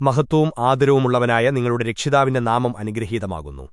മഹത്വവും ആദരവുമുള്ളവനായ നിങ്ങളുടെ രക്ഷിതാവിന്റെ നാമം അനുഗ്രഹീതമാകുന്നു